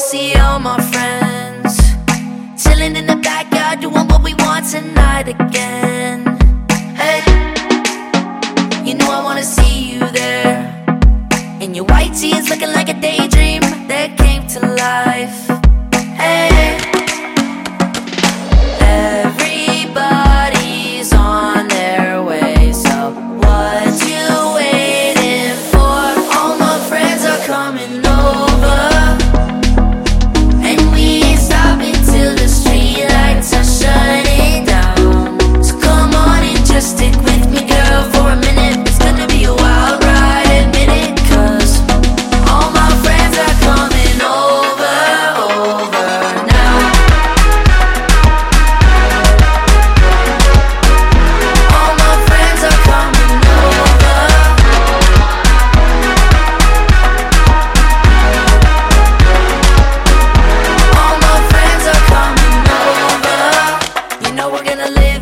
see all my friends. Chilling in the backyard, doing what we want tonight again. Hey, you know I wanna see you there. In your white jeans, looking like a daydream that came to life.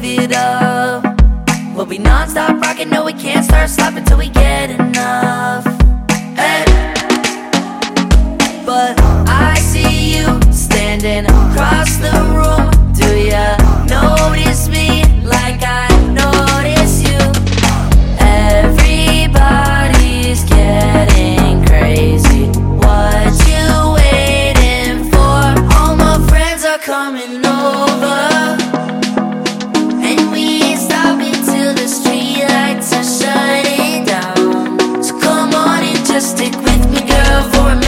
give it up. We'll be nonstop rocking, no, we can't start stopping till we get enough. girl for a minute.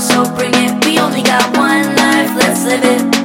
so bring it. We only got one life, let's live it.